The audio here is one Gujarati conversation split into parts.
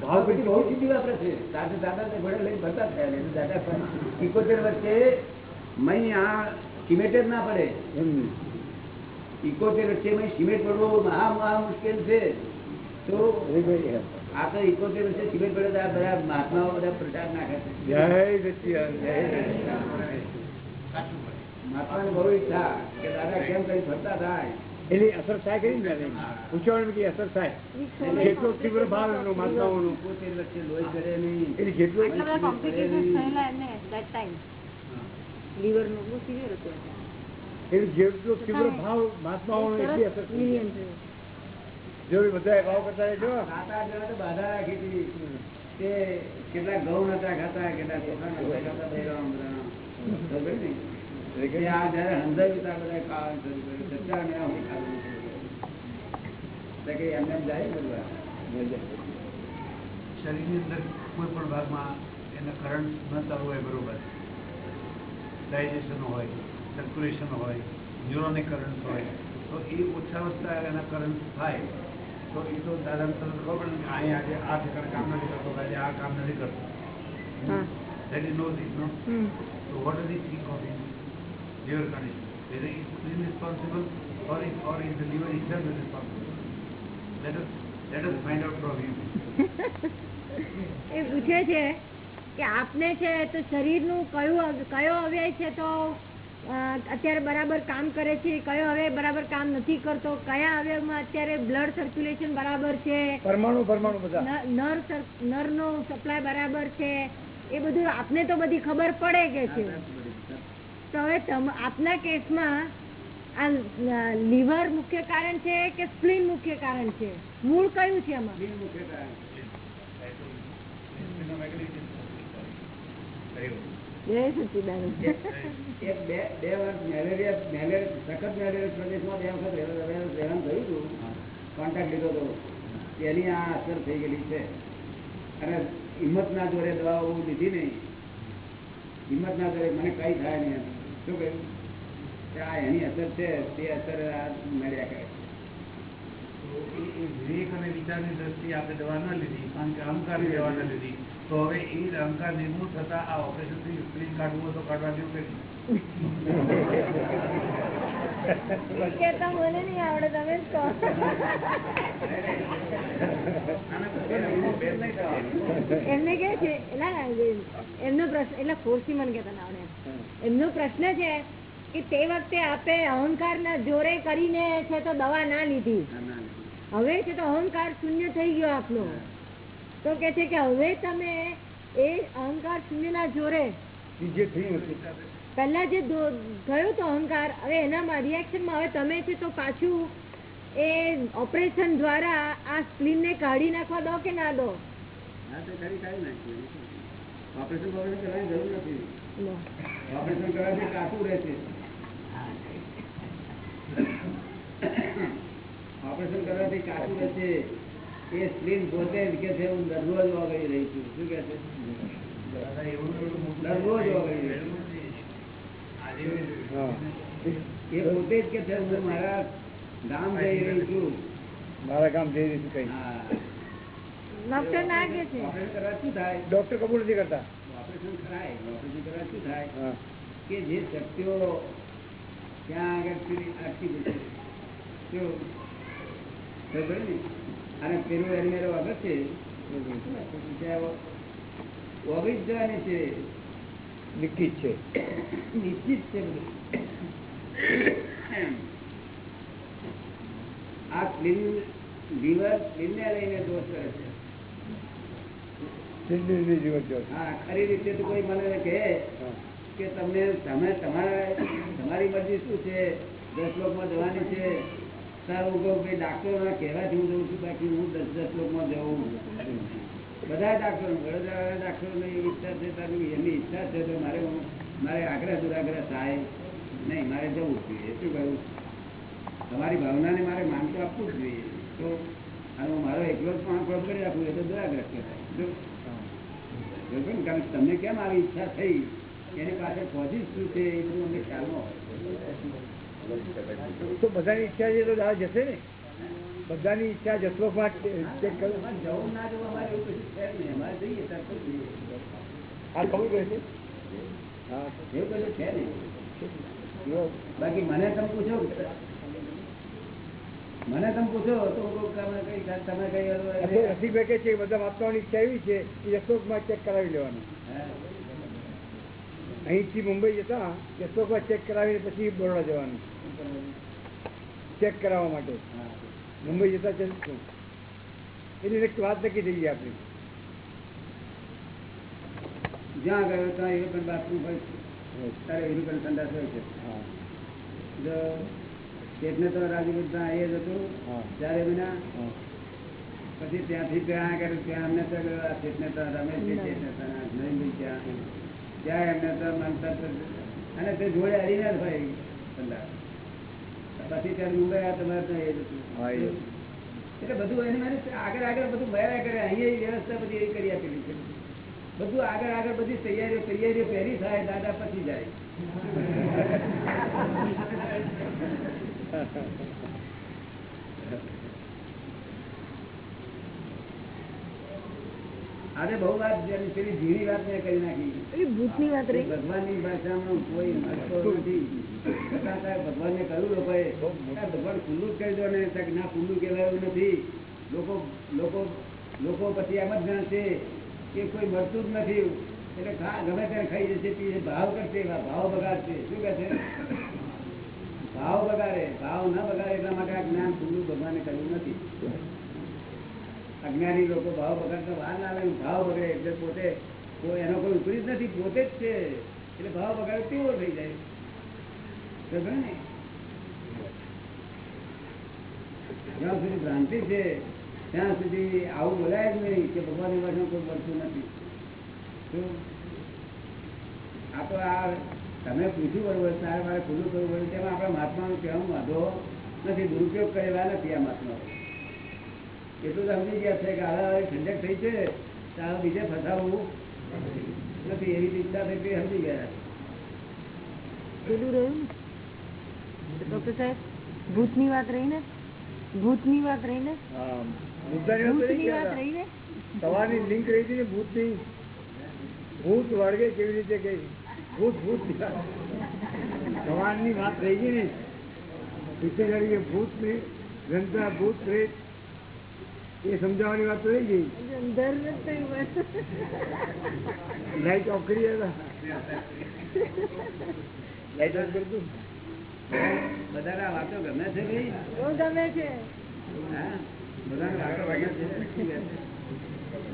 ભાવ પછી બહુ સીધી વાપરે છે. દાદા દાદા તે ઘોડે લઈને ફરતા થયા ને દાદા ઇકોતેર વચ્ચે મહી આ સિમેન્ટ જ ના પડે. ઇકોતેર વચ્ચે મહી સિમેન્ટ પડવો મહા મહા મુશ્કેલ છે. તો આ ઇકોતેર વચ્ચે સિમેન્ટ પડે તો આ બધા મહાત્માઓ બધા પ્રચાર નાખે છે. જય સચિદાન જય. મહાત્માને બહુ ઈચ્છા કે દાદા કેમ કઈ ફરતા થાય. એની અસર થાય કરી ને કે અસર થાય? જેટલો તીવ્ર ભાવ એનો માતાઓનો એની જેટલો એટલે. એની જેટલો તીવ્ર ભાવ મહાત્માઓનો એટલી અસર જો બધા ભાવ કરતા તો બાધા રાખી હતી. તે કેટલા ઘઉં નતા ખાતા કેટલા ચોખા નતા ખાતા તે. તો. શરીરની અંદર કોઈ પણ ભાગમાં એને કરંટ ન ચાલુ હોય બરોબર ડાયજેશન હોય સર્ક્યુલેશન હોય ન્યુરોનિક કરંટ હોય તો એ ઓછા ઓછા એના કરંટ થાય તો એ તો દાદાને તમને ખબર પડે ને અહીંયા આજે આ ઠેકાણે કામ નથી કરતો આજે આ કામ નથી કરતો that is no knows no no? Hmm. Is he think of his liver condition? Whether he is responsible or is, or is the liver itself is responsible? Let us, let us find out from him. એ પૂછે છે કે આપને છે તો શરીરનું કયું કયો અવ્યય છે તો અત્યારે બરાબર કામ કરે છે કયો હવે બરાબર કામ નથી કરતો કયા અવયવમાં અત્યારે બ્લડ સર્ક્યુલેશન બરાબર છે પરમાણુ પરમાણુ બધા નર નો નરનો સપ્લાય બરાબર છે એ બધું આપને તો બધી ખબર પડે કે છે હવે આપના કેસમાં આ લીવર મુખ્ય કારણ છે કે સ્પ્લીન મુખ્ય કારણ છે? મૂળ કયું છે એની આ અસર થઈ ગયેલી છે. અને હિંમતના જોડે દવાઓ લીધી નહીં. હિંમતના જોડે મને કઈ થાય નહીં. શું કહ્યું આ એની અસર છે, તે અસર મળ્યા કરે વિવેક અને વિચારની દ્રષ્ટિએ આપણે દવા ન લીધી, કારણ કે અહંકારની દવા ન લીધી. તો હવે એ અહંકાર નિર્મૂળ થતા આ ઓપરેશનથી સ્ક્રીન કાઢવું તો કાઢવા જેવું કે કેતા મને નહીં આવડે તમે જ કહો આના પછી એનો ભેદ નહીં થવાનો. એમને કે છે ના ના, એમનો પ્રશ્ન એટલે ફોર્સી મને કેતા આવડે એમનો પ્રશ્ન છે કે તે વખતે આપે અહંકારના જોરે કરીને છે તો દવા ના લીધી ના, ના, ના. હવે છે તો અહંકાર શૂન્ય થઈ ગયો આપનો તો કે છે કે હવે તમે એ અહંકાર શૂન્ય ના જોરે બીજે થયું પહેલા જે થયો તો અહંકાર હવે એનામાં રિએક્શનમાં હવે તમે છે તો પાછું એ ઓપરેશન દ્વારા આ સ્પ્લીન ને કાઢી નાખવા દો કે ના દો? હા, તો ખરી કાઢી નાખીએ. ઓપરેશન કરવાની જરૂર નથી. ઓપરેશન કરવાથી કાચું રહેશે ઓપરેશન કરવાથી કાચું રહેશે એ સ્ક્રીન પોતે જ કે છે હું દરરોજ ઓગળી રહી છું. શું કે છે? દરરોજ ઓગળી રહી છું. એ પોતે જ કે છે હું મારા ગામ જઈ રહી છું. મારા ગામ જઈ રહી છું કઈ. ડોક્ટર ના કે છે? શું થાય? ડોક્ટર કબૂલ નથી કરતા. ઓપરેશન કરાય. ઓપરેશન કરવા શું થાય? કે જે શક્તિઓ ત્યાં આગળ અટકી જશે શું? ખબર ને? અને પેલું એની મેરે વગર છે? ત્યાં ઓગળી જ જવાની છે. નિશ્ચિત છે. નિશ્ચિત છે આ ક્લીન લીવર ક્લીનને લઈને દોષ કરે છે. હા ખરી રીતે તો કોઈ મને કહે કે તમને તમે તમારા તમારી મરજી શું છે? દસ લોકમાં જવાની છે. સારું કહું ભાઈ ડાક્ટરોના કહેવાથી હું જઉં છું બાકી હું દસ દસ લોકમાં જઉં. બધા ડાક્ટરો વડોદરા ડાક્ટરોની ઈચ્છા છે, તારી એમની ઈચ્છા છે, તો મારે મારે આગ્રહ દુરાગ્રહ થાય. નહીં, મારે જવું જોઈએ. શું કહ્યું તમારી ભાવનાને મારે માનતું આપવું જ જોઈએ. તો અને મારો એકલો જ પણ આંકડો કરી રાખું એ તો દુરાગ્રહ કહેવાય. ને? કારણ કે તમને કેમ આવી ઈચ્છા થઈ? એની પાછળ પહોંચી શું છે એ બધું અમને ખ્યાલમાં હોય. તો બધાની ઈચ્છા છે તો આ જશે ને? બધાની ઈચ્છા જસલોકમાં ચેક કરો અમારે જવું ના જવું અમારે એવું કશું છે જ નહીં અમારે જઈએ તરત જ જઈએ. આ ખબર પડે છે હા એવું કશું છે નહીં જો બાકી મને તમે પૂછો મને તમે પૂછો તો તમે કઈ રસિક- રસિકભાઈ છે બધા વાપરવાની ઈચ્છા એવી છે કે યશોકમાં ચેક કરાવી લેવાનું અહીંથી મુંબઈ જતા યશોકમાં ચેક કરાવીને પછી બરોડા જવાનું ચેક કરાવવા માટે. મુંબઈ જતા ચાલશું એની એક વાત નક્કી થઈ ગઈ આપણી. જ્યાં ગયો ત્યાં યુરોપિયન બાથરૂમ હોય છે. તારે પણ સંદાસ હોય છે. જો ચેતને તો રાજુભાઈ ત્યાં એ જ હતું. હા. ચારે મહિના પછી ત્યાંથી ત્યાં આગળ ત્યાં અમને તો ચેતને તો રમેશ છે ચેતને નવીનભાઈ ત્યાં ત્યાં એમને તો મનતા અને તે જોડે હરીને જ હોય સંડાસ. પછી ત્યારે મુંબઈ તમારે એ એ. એટલે બધું એની મારી આગળ આગળ બધું ભયા કરે અહીંયા વ્યવસ્થા બધી એવી કરી આપેલી છે. બધું આગળ આગળ બધી તૈયારીઓ તૈયારીઓ પહેરી થાય દાદા પછી જાય. આજે બહુ વાત પેલી ઝીણી વાત મેં કરી નાખી. ભૂતની વાત રહી. ભગવાનની ભાષામાં કોઈ મળતો નથી. ભગવાનને કહ્યું લોકોએ ભગવાન ખુલ્લું જ કહી દો ને ના ખુલ્લું કહેવાયું નથી. લોકો લોકો લોકો પછી એમ જ જાણશે કે કોઈ મળતું જ નથી. એટલે ખા ગમે ત્યારે ખાઈ જશે પીશે ભાવ કરશે ભાવ બગાડશે. શું કહે છે? ભાવ બગાડે ભાવ ન બગાડે એટલા માટે આ જ્ઞાન ખુલ્લું ભગવાને કહ્યું નથી. અજ્ઞાની લોકો ભાવ બગાડતા વાર ના ભાવ બગડે એટલે પોતે એનો કોઈ ઉપરી નથી, પોતે જ છે. એટલે ભાવ બગાડે તેવો થઈ જાય? ને? જ્યાં સુધી ભ્રાંતિ છે, ત્યાં સુધી આવું બોલાય જ નહીં કે ભગવાનની ભાષામાં કોઈ બોલતું નથી. શું આ તો આ તમે પૂછ્યું બરોબર તારે મારે ખુલ્લું કરવું પડ્યું તેમાં આપણા મહાત્માનો કહેવાનું વાંધો નથી, દુરુપયોગ કરેલા નથી આ મહાત્માઓ એટલું તો સમજી ગયા છે કે આ ઠંડક થઈ છે ત્યાં બીજે ફસાવવું નથી એવી ચિંતા થઈ તે સમજી ગયા. કેટલું રહ્યું ડોક્ટર સાહેબ ભૂતની વાત રહી ને? ભૂતની વાત રહી ને? હા મુદ્દાની વાત ભૂતની રહી વાત રહી ને? સવારની લિંક રહી હતી ને ભૂતની? ભૂત વળગે કેવી રીતે કે ભૂત ભૂત. સવારની વાત રહી ગઈ ને? ભૂતની જનતા ભૂત પ્રેત. એ સમજાવવાની વાત તો રહી ગઈ. લાઈટ ઓફ કરી લાઈટ ઓફ કરતું બધા વાતો ગમે છે ભાઈ? બહુ ગમે છે.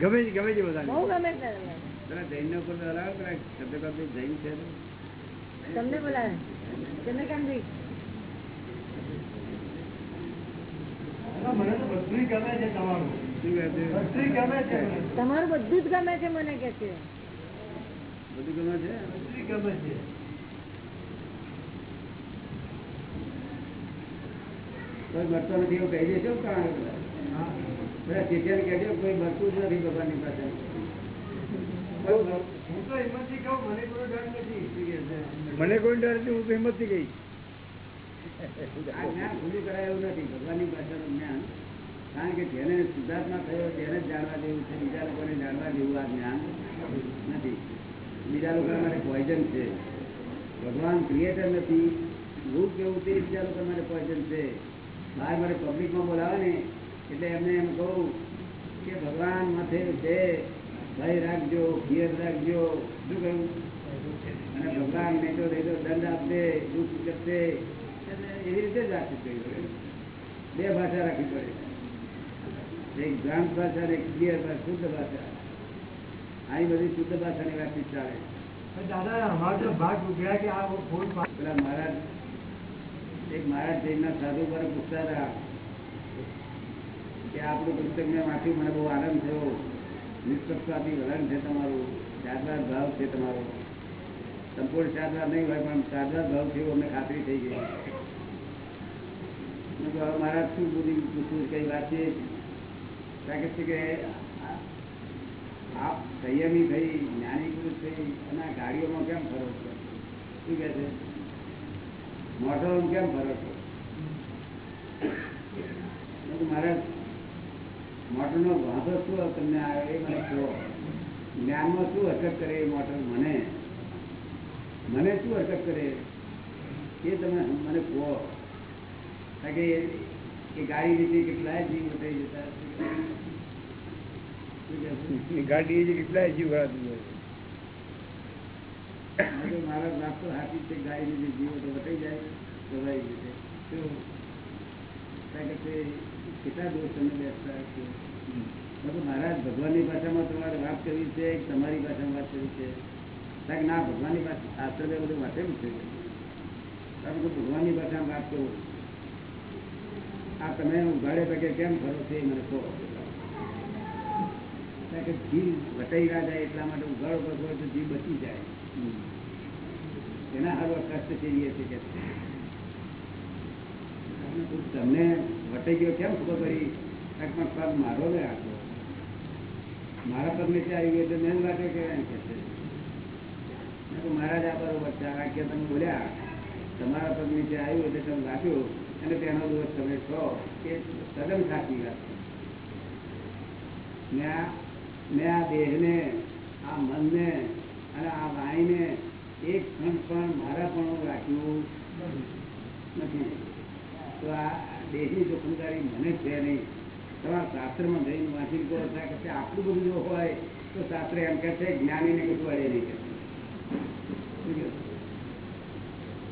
ગમે છે. ગમે છે બધા બહુ ગમે છે. કોઈ હલાવો પેલા શબ્દ જૈન છે. તમને બોલાવે. ચંદ્રકાંતભાઈ મને તો બધું ગમે છે તમારું. બધું ગમે છે મને. બધું જ ગમે છે મને કે છે. બધું ગમે છે? ગમે છે. કોઈ મળતો નથી એવું કહી દેશો. બધા? ચેતિયાને કોઈ મળતું જ નથી ભગવાનની પાસે. કહું મને કોઈ ડર નથી. શું મને કોઈ ડર નથી હું તો હિંમતથી ગઈ કારણ કે જેને શુદ્ધાત્મા થયો, તેને જ જાણવા જેવું છે, બીજા લોકોને જાણવા જેવું આ જ્ઞાન નથી. બીજા લોકો માટે પોઈઝન છે. ભગવાન ક્રિએટર નથી. રૂપ કેવું તે બીજા લોકો માટે પોઈઝન છે. બહાર મારે પબ્લિકમાં બોલાવે ને, એટલે એમને એમ કહું કે ભગવાન માથે છે. ભય રાખજો ફિયર રાખજો. શું કહ્યું? અને ભગવાન નહીં તો દંડ આપશે દુઃખ કરશે એવી રીતે જ રાખવું જોઈએ. બે ભાષા રાખવી પડે. એક ભ્રાંત ભાષા અને એક ક્લિયર ભાષા શુદ્ધ ભાષા. આવી બધી શુદ્ધ ભાષાની વાતચીત ચાલે. પણ દાદા અમારો તો ભાગ ઉભર્યા કે આ ફોન પેલા મહારાજ એક મહારાજ જૈનના સાધુ પર પૂછતા હતા કે આપણું પુસ્તક મેં વાંચ્યું મને બહુ આનંદ થયો. નિષ્પક્ષપાતી વલણ છે તમારું સાદવાદ ભાવ છે તમારો. સંપૂર્ણ સાદવાદ નહીં હોય પણ સાદવાદ ભાવ છે એવું અમને ખાતરી થઈ ગઈ. મેં કહ્યું, હવે મહારાજ શું બધી પૂછવું કઈ વાત છે? કે આપ સંયમી થઈ જ્ઞાની થઈ અને ગાડીઓમાં કેમ ફરો છો? શું કહે છે? મોટરમાં કેમ ફરો છો? મારા મોટરનો વાંધો શું તમને આવે મને કહો. જ્ઞાનમાં શું હરકત કરે એ મોટર મને? મને શું હરકત કરે? એ તમે મને કહો. કે એ ગાડી લીધી કેટલા જીવ બતાવી જતા શું કહેશો? એ ગાડી એ કેટલાય જીવ હરાતું હોય મેં કીધું મારા બાપ તો હાથી જ છે ગાડી લીધી જીવો તો વટાઈ જાય દવાઈ રીતે શું? કારણ કે તે કેટલા દિવસ તમે બેસતા હશો મેં કીધું મહારાજ ભગવાનની ભાષામાં તમારે વાત કરવી છે કે તમારી ભાષામાં વાત કરવી છે કારણ કે ના ભગવાનની ભાષા શાસ્ત્ર મેં બધું વાંચેલું છે કારણ કે ભગવાનની ભાષામાં વાત કરું આ તમે ઉઘાડે પગે કેમ ફરો છો એ મને કહો. કે જીવ વટાઈ ના જાય એટલા માટે ઉઘાડો હોય તો જીવ બચી જાય. એના હારો કષ્ટ કરીએ છીએ કે તમને વટાઈ ગયો કેમ ખબર પડી? કારણ કે મારો પગ મારો ને આખો. મારા પગ નીચે આવી ગયો એટલે મેં લાગે કે એમ કે મહારાજ, આ બરોબર છે આ કે તમે બોલ્યા, તમારા પગ નીચે આવ્યું એટલે તમે વાંચ્યું અને તેનો દોષ તમે છો એ તદ્દન સાચી વાત છે મેં આ દેહને, આ મનને અને આ વાણીને એક ક્ષણ પણ મારા પણ રાખ્યું નથી. તો આ દેહની જોખમદારી મને છે નહીં. તમારા શાસ્ત્રમાં જઈને વાંચી કરો કે આટલું બધું જો હોય તો શાસ્ત્ર એમ કહે છે, જ્ઞાનીને કશું અડે નહીં. કે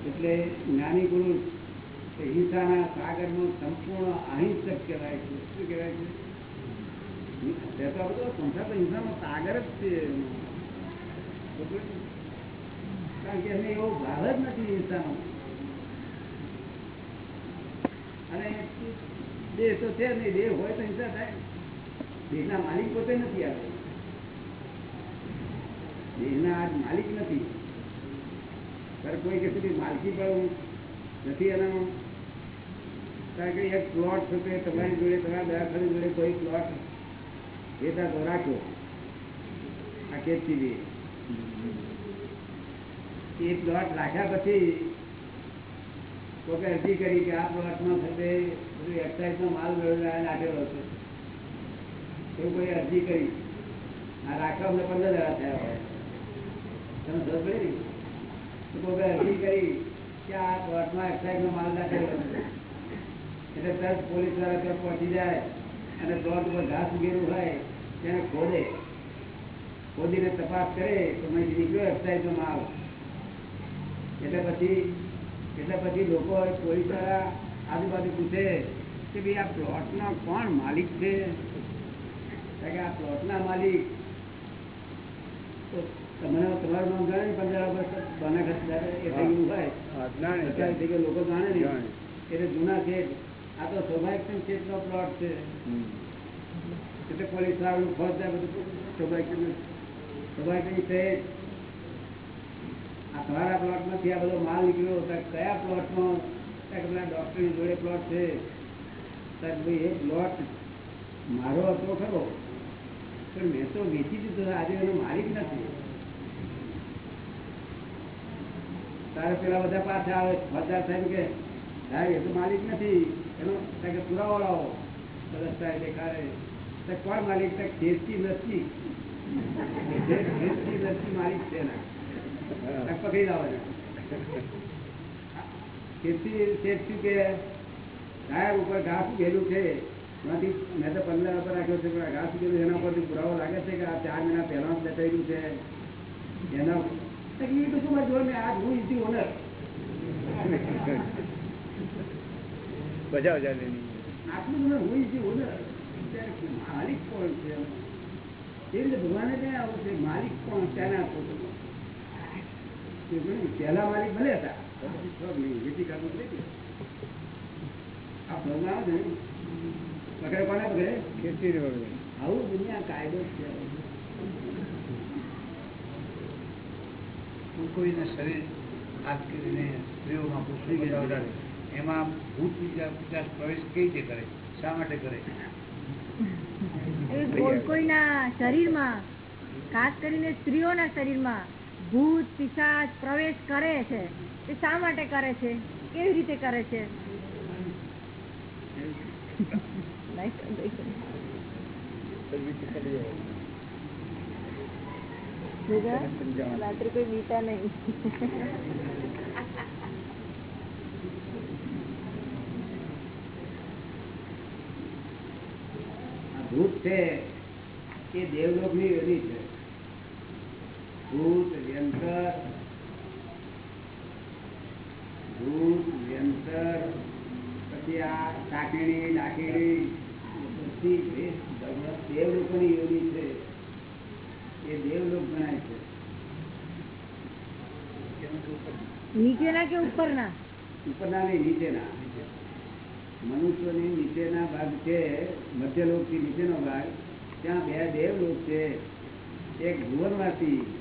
એટલે જ્ઞાની પુરુષ હિંસાના સાગરનો સંપૂર્ણ અહિંસક કહેવાય છે. શું કહેવાય છે? સંસાર તો હિંસાનો સાગર જ છે. કારણ કે એમને એવો ભાવ જ નથી હિંસાનો. અને દેહ તો છે નહીં દેહ હોય તો હિંસા થાય. દેહના માલિક પોતે નથી આવે. દેહના આજ માલિક નથી. ત્યારે કોઈ કે માલકી પણ નથી એનામાં. તમારી જોડે, તમારા દવાખાની જોડે કોઈ પ્લોટ વેચા તો રાખો. આ કેસી એ પ્લોટ રાખ્યા પછી કોઈ અરજી કરી કે આ પ્લોટમાં થશે, બધું માલ મેળવીને નાખેલો છે. એવું કોઈ અરજી કરી. આ રાખવા અમને પંદર હજાર થયા હોય. તમે ખબર પડી ને? તો કોઈ અરજી કરી કે આ પ્લોટમાં એક્સાઇઝનો માલ નાખેલો છે. એટલે તરત પોલીસવાળા ત્યાં પહોંચી જાય અને પ્લોટ ઉપર ઘાસ ઉગેલું હોય તેને ખોદે. ખોદીને તપાસ કરે તો મેં નીકળ્યો એક્સાઇઝનો માલ એટલે પછી એટલે પછી લોકો પોલીસવાળા આજુબાજુ પૂછે કે ભાઈ આ પ્લોટનો કોણ માલિક છે? કારણ કે આ પ્લોટના માલિક તો તમને તમારું નામ જાણે ને પંદર વર્ષ બને એ થઈ ગયું હોય હા, જાણે, અત્યારે થઈ ગયું લોકો જાણે ને જાણે. એટલે જૂના છે આ તો સ્વાભાવિક નો પ્લોટ છે. એટલે પોલીસ વાળાનું ફોજ થાય બધું સ્વાભાવિક સ્વાભાવિક છે. આ તમારા પ્લોટમાંથી આ બધો માલ નીકળ્યો તો કયા પ્લોટમાં પેલા ડૉક્ટરની જોડે પ્લોટ છે. સાહેબ ભાઈ એ પ્લોટ મારો હતો ખરો. પણ મેં તો વેચી દીધો. આજે એનો માલિક નથી. તારે પેલા બધા પાછા આવે. ફોજદાર સાહેબ કે સાહેબ એ તો માલિક નથી. એનો પુરાવો લાવો બધા સાહેબ દેખાડે. કોણ માલિક? ખેતી નથી ખેતી નથી માલિક છે સાહેબ ઉપર ઘાસ ઉગેલું છે, એમાંથી મેં તો પંદર ઉપર રાખ્યો છે, પણ ઘાસ ઉગેલું એના પરથી પુરાવો લાગે છે કે આ ચાર મહિના પહેલા બતાવેલું છે? એના એ તો શું જોડે આજ હું ઇઝી ઓનર હું ઇઝી ઓનર માલિક કોણ છે એ રીતે ભગવાને ક્યાં આવું છે? માલિક કોણ? ત્યાંના પહેલા માલિક ભલે હતા. આ આવે ને. પકડે કોને પકડે? ખેતી આવું દુનિયા કાયદો છે. કોઈ કોઈના શરીર હાથ કરીને સ્ત્રીઓમાં પુરુષો ગયા. વધારે એમાં ભૂત વિચાર વિચાર પ્રવેશ કઈ રીતે કરે? શા માટે કરે? કોઈના શરીરમાં ખાસ કરીને સ્ત્રીઓના શરીરમાં ભૂત પિશાચ પ્રવેશ કરે છે. તે શા માટે કરે છે? કેવી રીતે કરે છે? રાત્રે કોઈ બીતા નહીં આ ભૂત છે એ દેવલોકની વેલી છે. ભૂત વ્યંતર. ભૂત વ્યંતર. પછી આ ટાકીણી ડાકીણી બધી દેવલોકોની છે એ દેવલોક ગણાય છે. નીચેના કે ઉપરના? ઉપરના નહીં નીચેના. મનુષ્યની નીચેના ભાગ છે મધ્યલોકથી નીચેનો ભાગ, ત્યાં બે દેવલોક છે. એક ભુવનવાસી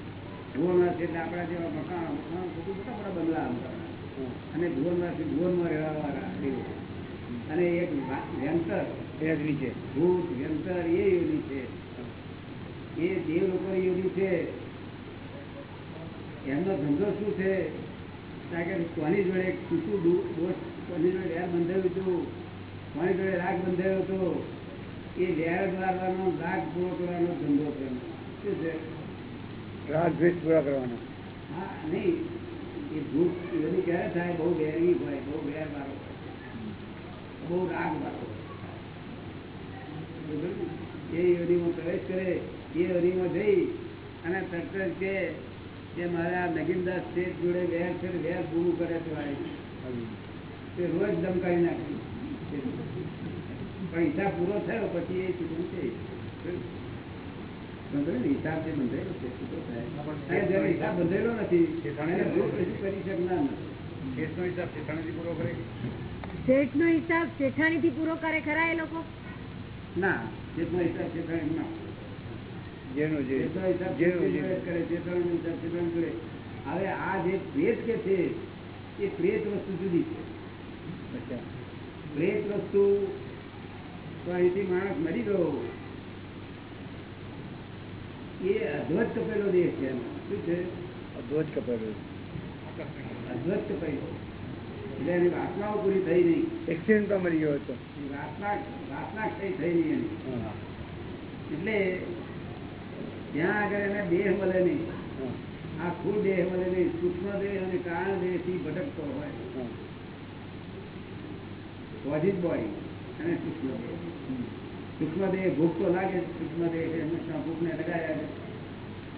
ભુવનવાસી એટલે આપણા જેવા મકાન મકાન બધું મોટા મોટા બંગલા. અને ભુવનવાસી ભુવનમાં રહેવા વાળા દેવો અને એક વ્યંતર વ્યંતર છે. ભૂત વ્યંતર એ યોની છે. એ દેવ લોકો યોની છે. એમનો ધંધો શું છે? કારણ કે કોની જોડે દો- દોષ કોની જોડે વેર બંધાયું હતું કોની જોડે રાગ બંધાયો હતો એ વેર દ્વારવાનો રાગ પૂરો કરવાનો ધંધો કરવાનો શું છે? રાગ ભેદ પૂરા કરવાનો. હા નહીં. એ ભૂખ બધી ક્યારે થાય બહુ વેરી હોય બહુ વેર મારો બહુ રાગ મારો? એ યોનીમાં પ્રવેશ કરે એ યોનીમાં જઈ અને તરત જ કે મારા નગીનદાસ શેઠ જોડે વેર છે વેર પૂરું કરે છે વાળી તે રોજ ધમકાવી નાખ્યું. પણ હિસાબ પૂરો થયો પછી એ છૂટું છે હિસાબ જે બંધાયેલો છે થાય? હિસાબ બંધાયેલો નથી કરી શકનાર નથી. કેસનો હિસાબ શેઠાણીથી પૂરો કરે? શેઠ નો હિસાબ શેઠાણી થી પૂરો કરે ખરા એ લોકો? ના હિસાબ ના. જેનો જે કરે જેટલો હિસાબ છે તે કરે. હવે આ જે પ્રેત કે છે એ પ્રેત વસ્તુ જુદી છે. પ્રેત વસ્તુ તો અહીંથી માણસ મરી ગયો. એ અધ્વત કપેલો દેહ છે. શું છે? ધ્વજ કપેલો અધ્વત કપેલો એટલે એની વાસનાઓ પૂરી થઈ નહીં. એક્સિડન્ટમાં મરી ગયો હતો. વાસના વાસના કઈ થઈ નહીં એની. એટલે ત્યાં આગળ એને દેહ મળે નહીં. આખું દેહ મળે નહીં. સૂક્ષ્મ દેહ અને કારણ દેહથી ભટકતો હોય. પોઝિટ બોડી. અને સૂક્ષ્મ દેહ સૂક્ષ્મ દેહ ભૂખ તો લાગે છે. સૂક્ષ્મ દેહ હંમેશા ભૂખને લગાડ્યા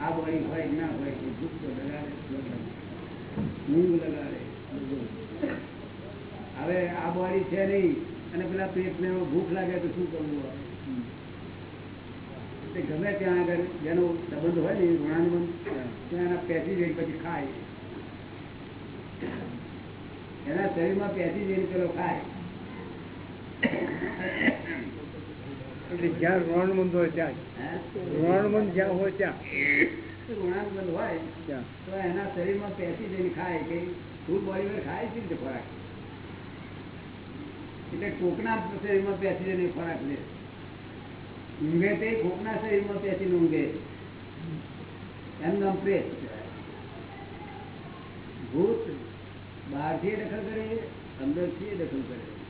આ બોડી હોય ના હોય એ ભૂખ તો લગાડે ઊંઘ લગાડે હવે આ બોડી છે નહીં, અને પેલા પેટને ભૂખ લાગે તો શું કરવું? ગમે ત્યાં આગળ જેનો સંબંધ હોય ને ઋણાનુબંધ, ત્યાં એના પેસી જઈને પછી ખાય. એના શરીરમાં પેસી જઈને પેલો ખાય. એટલે જ્યાં ઋણાનુબંધ હોય ત્યાં હે? જ્યાં હોય ત્યાં. ઋણાનુબંધ હોય તો એના શરીરમાં પેસી જઈને ખાય કે ફૂલ બોડી ખાય છે રીતે ખોરાક? એટલે કોકના શરીરમાં પેસી જઈને ખોરાક લે. ઊંઘે તે કોકના શરીરમાં પેસીને ઊંઘે. એમ નામ પ્રેત. ભૂત બહારથી દખલ કરે અંદરથી દખલ કરે.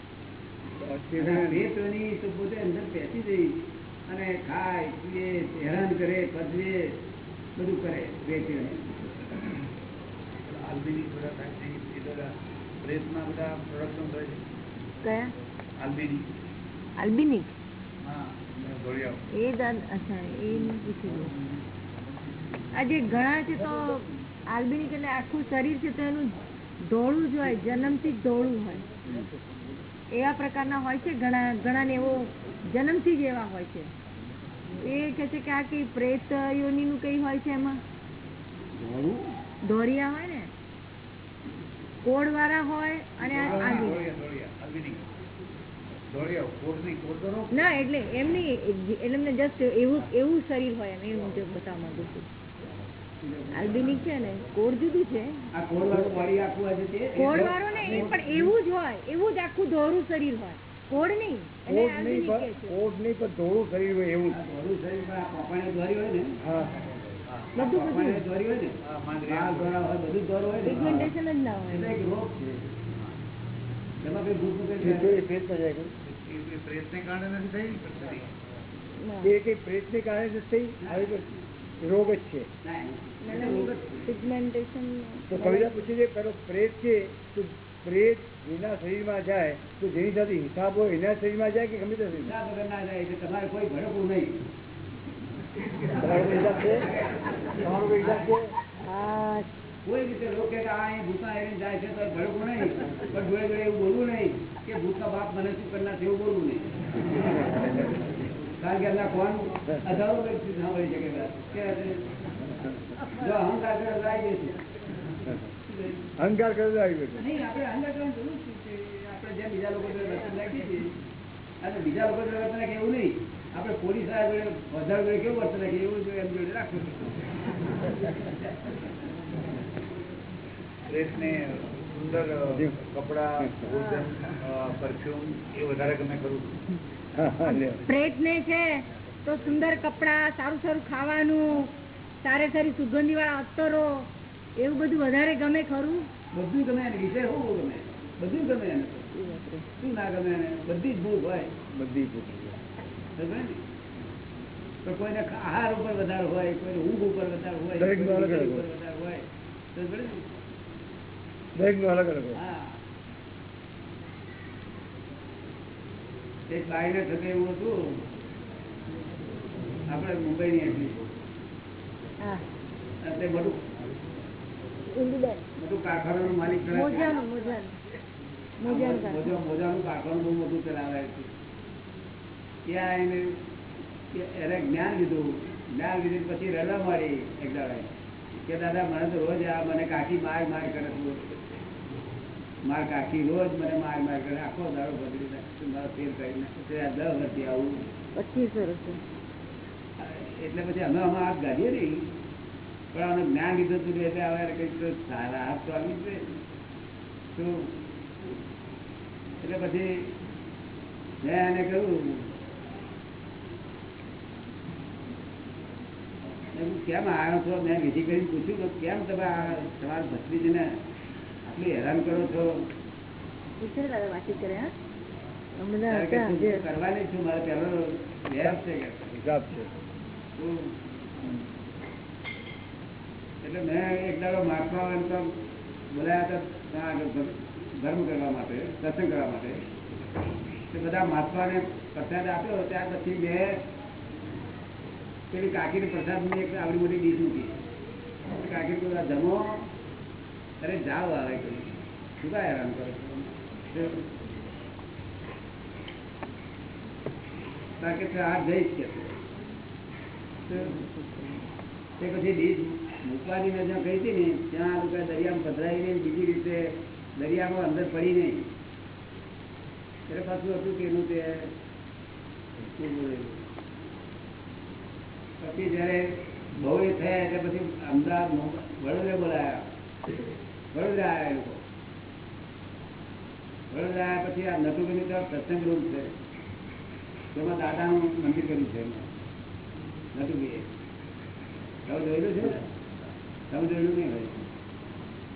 અને તો પોતે અંદર બેસી જઈ અને ખાય પીએ હેરાન કરે પદવે બધું કરે પ્રેતીઓને આલ્બીની બધા થાય એ બધા પ્રેસના બધા પ્રોડક્શન થાય છે. કયા? આલ્બીની. આલ્બિનિક હા ધોળિયાઓ એ દાદ અચ્છા એ પૂછી લો આજે ઘણા છે તો આલ્બિનિક એટલે આખું શરીર છે તો એનું ધોળું જ હોય જન્મથી જ ધોળું હોય. એવા પ્રકારના હોય છે ઘણા ઘણાને એવો જન્મથી જ એવા હોય છે. એ કે છે કે આ કઈ પ્રેત યોનીનું કઈ હોય છે એમાં? ધોરિયા હોય ને? કોડ વાળા હોય અને આદિ નો એટલે એમ નહીં એટલે એમને જસ્ટ એવું એવું શરીર હોય એમ એ હું બતાવવા માંગુ છું. આલ્બિનિક છે ને કોડ જુદું છે. કોડ વાળો ને એ પણ એવું જ હોય એવું જ આખું ધોરું શરીર હોય. કોડ નહીં એટલે કોટ નહીં પણ છે. કોટ નહીં પણ ધોળું શરીર હોય એવું આ ધોળું શરીર આ પોપાણી હોય ને? હા. બધું બધું. ધોરી હોય ને? બધું ધોર હોય ને? પિગમેન્ટેશન જ ના એટલે હોય એક રોગ છે. એમાં કઈ ભૂખ પ્રયત્ન કારણે નથી થઈ? ને. પરિસ્થિતિ. એ કઈ પ્રેતને કારણે જ થઈ? આવી રોગ જ છે પિગમેન્ટેશન તો કવિતા પૂછે છે પેલો પ્રેત છે તો પ્રેત જેના શરીરમાં જાય તો જેની સાથે હિસાબ હોય એના શરીરમાં જાય કે ગમે તે શરીરમાં હિસાબ વગર ના જાય એટલે તમારે કોઈ ભડકવું નહીં તમારો કોઈ હિસાબ છે તમારો કોઈ હિસાબ છે હા કોઈ રીતે લોકો કે આ અહીં ભૂતના એરીને જાય છે તો ભડકવું નહીં પણ જોડે જોડે એવું બોલવું નહીં કે ભૂતના બાપ મને શું કરનાર છે એવું બોલવું નહીં કારણ કે એમના કોણ હજારો વ્યક્તિ સાંભળી શકે જો અહંકાર કરે તો આવી જશે. અહંકાર કરે તો આવી ગયો નહીં આપણે અહંકાર કરવાની જરૂર છે આપણે જેમ બીજા લોકો વર્તન રાખીએ છીએ અને બીજા લોકો વર્તન રાખીએ એવું નહીં. આપણે પોલીસ આવે જોડે વધારે જોડે કેવું વર્તન રાખીએ એવું જોઈએ એમ જોડે રાખવું. સુંદર કપડા ભોજન પરફ્યુમ એ વધારે ગમે કરું હા, છે તો સુંદર કપડા સારું સારું ખાવાનું સારી સારી સુગંધી વાળા અત્તરો એવું બધું વધારે ગમે ખરું? બધું ગમે એને વિષય શું ગમે? બધું ગમે એને. શું ના ગમે એને? બધી જ ભૂખ હોય. બધી ભૂખ. સમજે ને? તો કોઈને આહાર ઉપર વધારે હોય કોઈને ઊંઘ ઉપર વધારે હોય. વધારે હોય. સમજે નું અલગ અલગ એક બાઈને થતું એવું હતું. આપણે મુંબઈની હતી તે બધું બધું કારખાનાનું માલિક મોજાનું મોજાનું. મોજાનું કામ. મોજા- મોજાનું કારખાનું બહુ મોટું ચલાવે છે. ત્યાં એને એને જ્ઞાન લીધું. જ્ઞાન લીધું પછી રડવા મારી એક દાડે કે દાદા મને તો રોજ આ મને કાકી માર માર કરે. માર કાકી રોજ મને માર માર કરે આખો દાડો બદલી નાખે મારો ફેર કરી નાખે. આ દર વર્ષથી આવું પચીસ વર્ષ. એટલે પછી અમે અમે હાથ ગાડીએ નહીં પણ અમે જ્ઞાન લીધું હતું એટલે હવે કંઈક સારા હાથ તો આવી જ તો એટલે પછી મેં એને કહ્યું કેમ આવ્યો છો? મેં વિધિ કરીને પૂછ્યું કે કેમ તમે આ તમારા ભત્રીજીને આટલું હેરાન કરો છો. કરવાની છું મારે પહેલો વ્યાપ છે હિસાબ છે. એટલે મેં એક દાડો મહાત્મા એમ બોલાયા હતા ત્યાં આગળ ધર્મ- ધર્મ કરવા માટે દર્શન કરવા માટે. તે બધા મહાત્માને પ્રસાદ આપ્યો ત્યાર પછી મેં પેલી કાકીને પ્રસાદની એક આવડી મોટી ડીશ મૂકી. કાકી બધા "આ જમો અરે જાઓ આવે શું કાંઈ હેરાન કરો છો?" આ જઈશ કે તે પછી બીજ મૂકવાની મેં જ્યાં કહી હતી ને, ત્યાં આ દરિયામાં પધરાઈ નહીં બીજી રીતે દરિયામાં અંદર પડી નહીં. એટલે પાછું હતું કે એનું તે પછી જયારે બહુ એ થયા એટલે પછી અમદાવાદ વડોદરા બોલાયા. વડોદરા આવ્યા લોકો વડોદરા આવ્યા પછી આ નટુભાઈની સત્સંગ રૂમ છે. તેમાં દાદાનું મંદિર કર્યું છે નટુભાઈએ. તમે જોયેલું છે તમે જોયેલું નહીં હોય.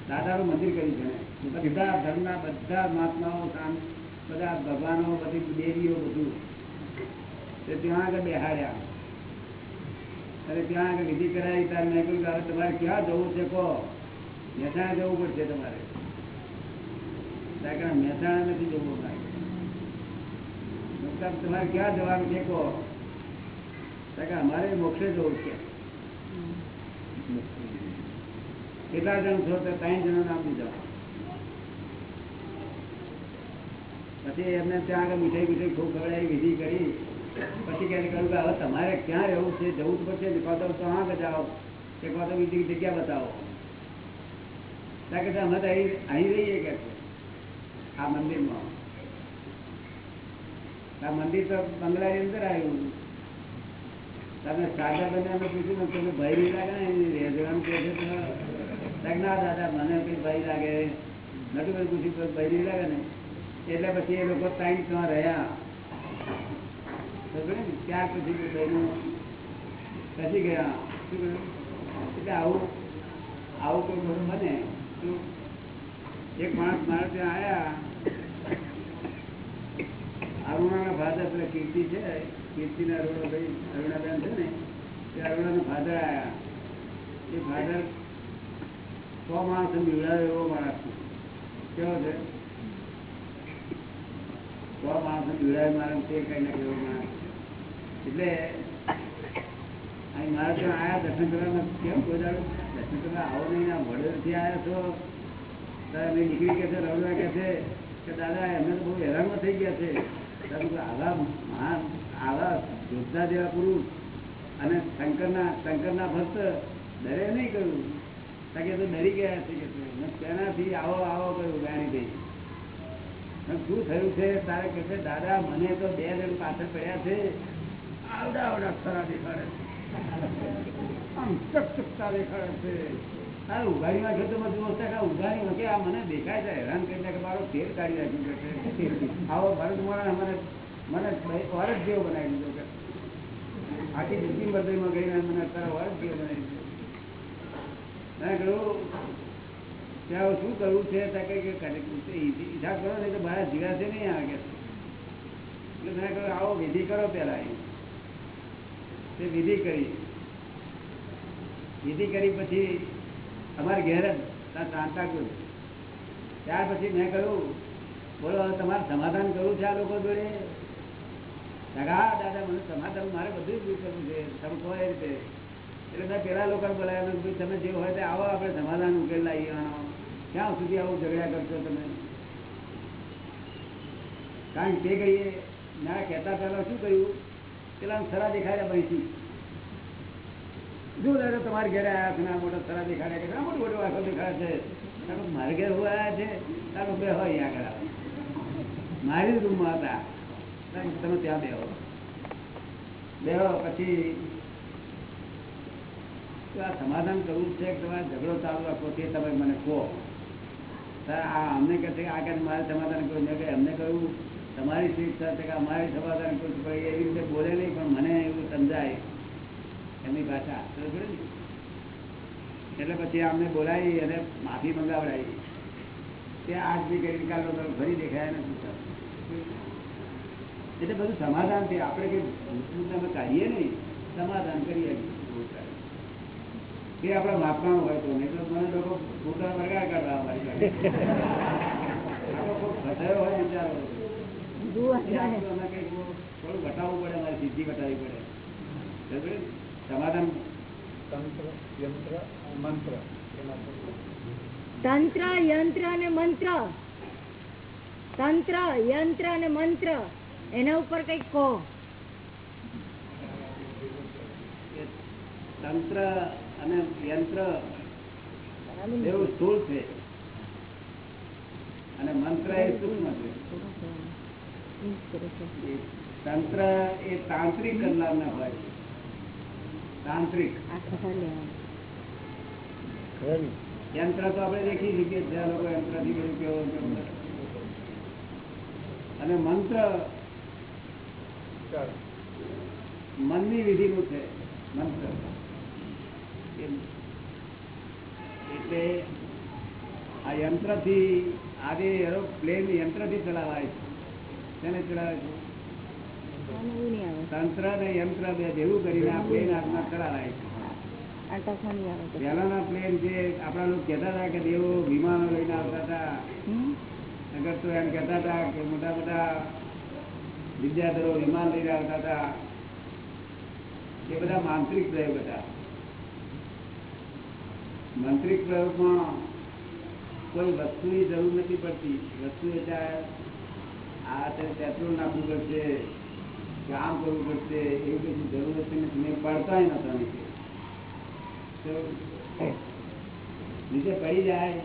દાદાનું મંદિર કર્યું છે બધા ધર્મના બધા મહાત્માઓ બધા ભગવાનો, બધી દેવીઓ, બધું. તે ત્યાં આગળ બેહાડ્યા. અને ત્યાં આગળ વિધિ કરાવી ત્યારે મેં કહ્યું તમારે ક્યાં જવું છે કહો. મહેસાણા જવું પડશે તમારે. કારણ કે મહેસાણા નથી જવું અમારે મતલબ તમારે ક્યાં જવાનું છે કહો? કારણ કે અમારે મોક્ષે જવું છે. કેટલા જણ છો તો ત્રણ જણનું નામ દીધા પછી એમને ત્યાં આગળ મીઠાઈ મીઠાઈ ખૂબ ખવડાવી, વિધિ કરી. પછી ક્યારે કહ્યું કે હવે તમારે ક્યાં રહેવું છે? જવું જ પડશે ને. કાં તો ત્યાં આગળ જાઓ કે કાં તો બીજી જગ્યા બતાવો. કે અમે તો અહીં રહીએ કે આ મંદિરમાં. આ મંદિર તો બંગલાની અંદર આવ્યું તમે સાદા બને પૂછ્યું તમે ભય નહીં લાગે ને રહેવાનું કહે છે ના દાદા, મને કંઈ ભય લાગે. નથી બધું પૂછ્યું તો ભય નહીં લાગે ને? એટલે પછી એ લોકો ટાઈમ ત્યાં રહ્યા? ત્યાર પછી ભયનું ખસી ગયા. શું? એટલે આવું આવું કોઈ બધું બને. એક માણસ મારા ત્યાં આવ્યા અરુણાના ફાધર પેલા કીર્તિ છે. કીર્તિના અરુણાભાઈ અરુણાબેન છે ને તે અરુણાના ફાધર આયા. એ ફાધર સો માણસ બીવડાવે એવો માણસ કેવો છે? સો માણસ બીવડાવે મારે તે કઈ નાખે એવો માણસ. એટલે અહીં મારા ત્યાં આયા દર્શન કરવા કેમ કોઈ કરવા આવો નહીં આ વડોદરાથી આવ્યા છો તારે નીકળી કે છે રવડા કે છે, કે દાદા, એમને તો બહુ હેરાનમાં થઈ ગયા છે. આવા મહાન આવા યોદ્ધા જેવા પુરુષ. અને શંકરના શંકરના ભક્ત ડરે નહીં કહ્યું તાકે તો ડરી ગયા છે કે તેનાથી આવો આવો કહ્યું ગાણી ગઈ શું થયું છે? તારે કે દાદા, મને તો બે જણ પાછળ પડ્યા છે. આવડા આવડા ખરા દેખાડે છે. આમ ચકચકતા દેખાડે છે આ ઉઘાડીમાં છે તો બધું વસ્તુ કે ઉઘાડીમાં કે આ મને દેખાય છે, હેરાન કરીને કે મારો તેલ કાઢી નાખ્યું કે છે. આવો ભરત મોરા મને મને વરસ જેવો બનાવી દીધો કે આખી જિંદગી બદલીમાં ગઈને મને અત્યારે વરસ જેવો બનાવી દીધો મેં કહ્યું ત્યાં શું કરવું છે ત્યાં કંઈ કંઈ કરે છે. હિ- હિસાબ કરો ને તો મારા જીવાશે નહીં આવે કે એટલે મેં કહ્યું આવો વિધિ કરો પેલા અહીં. તે વિધિ કરી. વિધિ કરી પછી અમારે ઘેર જ શાંતાકુર ત્યાર પછી મેં કહ્યું, બોલો તમારે સમાધાન કરવું છે આ લોકો જોડે? હા, દાદા, મને સમાધાન મારે બધું જ કરવું છે. તમે એ રીતે. એટલે મેં પેલા લોકો બોલાવ્યા, મેં તમે જે હોય તે આવો, આપણે સમાધાન ઉકેલ લાવીએ. આનો ક્યાં સુધી આવું ઝઘડા કરશો તમે? કારણ કે કહીએ ના કહેતા પહેલાં શું કહ્યું? પેલા સરા દેખાડ્યા પછી જો દાદા તમારે ઘરે આવ્યા આ મોટા સરા દેખાડ્યા કે ઘણા મોટું મોટું આખો દેખાડે છે. તારો મારે ઘેર હું આવ્યા છે, તારો બે હોય આગળ આવે. મારી રૂમમાં હતા. તમે ત્યાં બેહો. બેહો, પછી આ સમાધાન કરવું છે કે તમારે ઝઘડો ચાલુ રાખો તે તમે મને કહો. આ અમને કહે છે કે આ કહે છે મારે સમાધાન કરવું કહ્યું એમને કહ્યું તમારી શિક્ષા છે કે અમારી સમાધાન કરવું પડે એવી રીતે બોલે નહીં, પણ મને એવું સમજાય એમની ભાષા? એટલે પછી અમને બોલાવી અને માફી મંગાવડાવી. તે આજ બી કરી તો ફરી દેખાયા નથી એટલે બધું સમાધાન છે. આપણે કઈ અમે કાઢીએ નહીં. સમાધાન કરીએ એ આપણા માપવાનું હોય તો. નહીં તો મને લોકો ભૂતા વરગાડ કાઢવા અમારી પાસે. આ તો કોક ફસાયો હોય વિચારો જુઓ એ આપણે તો અમે કંઈક થોડું ઘટાડવું પડે અમારી સિદ્ધિ ઘટાડવી પડે સમાધાન તંત્ર, યંત્ર મંત્ર તંત્ર અને મંત્ર. તંત્ર, યંત્ર અને મંત્ર. એના ઉપર કંઈક કહો. તંત્ર અને યંત્ર એવું સ્થૂળ છે. અને મંત્ર એ સૂક્ષ્મ એ તંત્ર એ તાંત્રિક કરનારના હોય છે. તાંત્રિક. યંત્ર તો આપણે દેખી શકીએ જ્યાં લોકો યંત્રથી બધું કેવો અને મંત્ર મનની વિધિનું છે. મંત્ર. એટલે આ યંત્રથી આજે એરોપ્લેન યંત્રથી ચલાવાય છે. તેને ચલાવે છે? તંત્ર ને યંત્ર બે ભેગું કરીને આ પ્લેન હાથમાં ચલાવાય છે. પહેલાના પ્લેન જે આપણા લોકો કહેતા હતા કે દેવો વિમાનો લઈને આવતા હતા. અગર તો એમ કહેતા હતા કે મોટા મોટા વિદ્યાધરો વિમાન લઈને આવતા હતા. એ બધા માંત્રિક પ્રયોગ હતા. માંત્રિક પ્રયોગમાં કોઈ વસ્તુની જરૂર નથી પડતી. વસ્તુ એટલે આ તે પેટ્રોલ નાખવું પડશે કે આમ કરવું પડશે એવી બધી જરૂર નતા નીચે પડી જાય.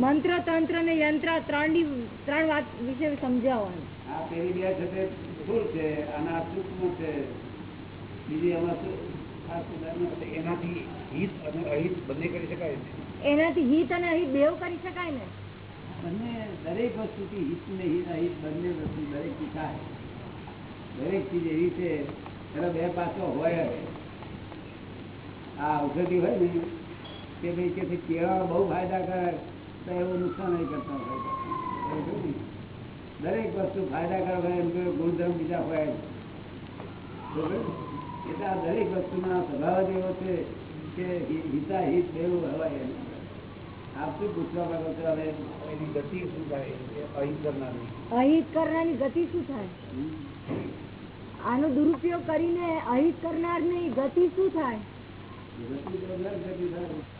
મંત્ર તંત્ર ને યંત્ર ત્રણની ત્રણ વાત વિશે સમજાવવાનું. આ પેલી બે છે તે સ્થૂળ છે અને આ સૂક્ષ્મ છે. બીજી એમાં. એનાથી હિત અને અહિત બંને કરી શકાય એનાથી હિત અને અહિત બેવ કરી શકાય ને? બંને દરેક વસ્તુથી હિત ને હિત અહિત બંને વસ્તુ દરેકથી થાય. દરેક ચીજ એવી છે એનો બે પાસો હોય જ આ ઔષધિ હોય ને કે ભાઈ કે કેળા બહુ ફાયદાકારક તો એવું નુકસાન નહીં કરતા હોય? દરેક વસ્તુ ફાયદા કરે એમ કે ગુણધર્મ બીજા હોય બરોબર? એટલે આ દરેક વસ્તુનો સ્વભાવ જ એવો છે કે હિતા હિત એવું હવાય એમ. આપ શું પૂછવા માંગો છો હવે? એની ગતિ શું થાય? અહિત કરનારની અહિત કરનારની ગતિ શું થાય? આનો દુરુપયોગ કરીને અહિત કરનારની ગતિ શું થાય? ગતિ તો ગતિ થાય.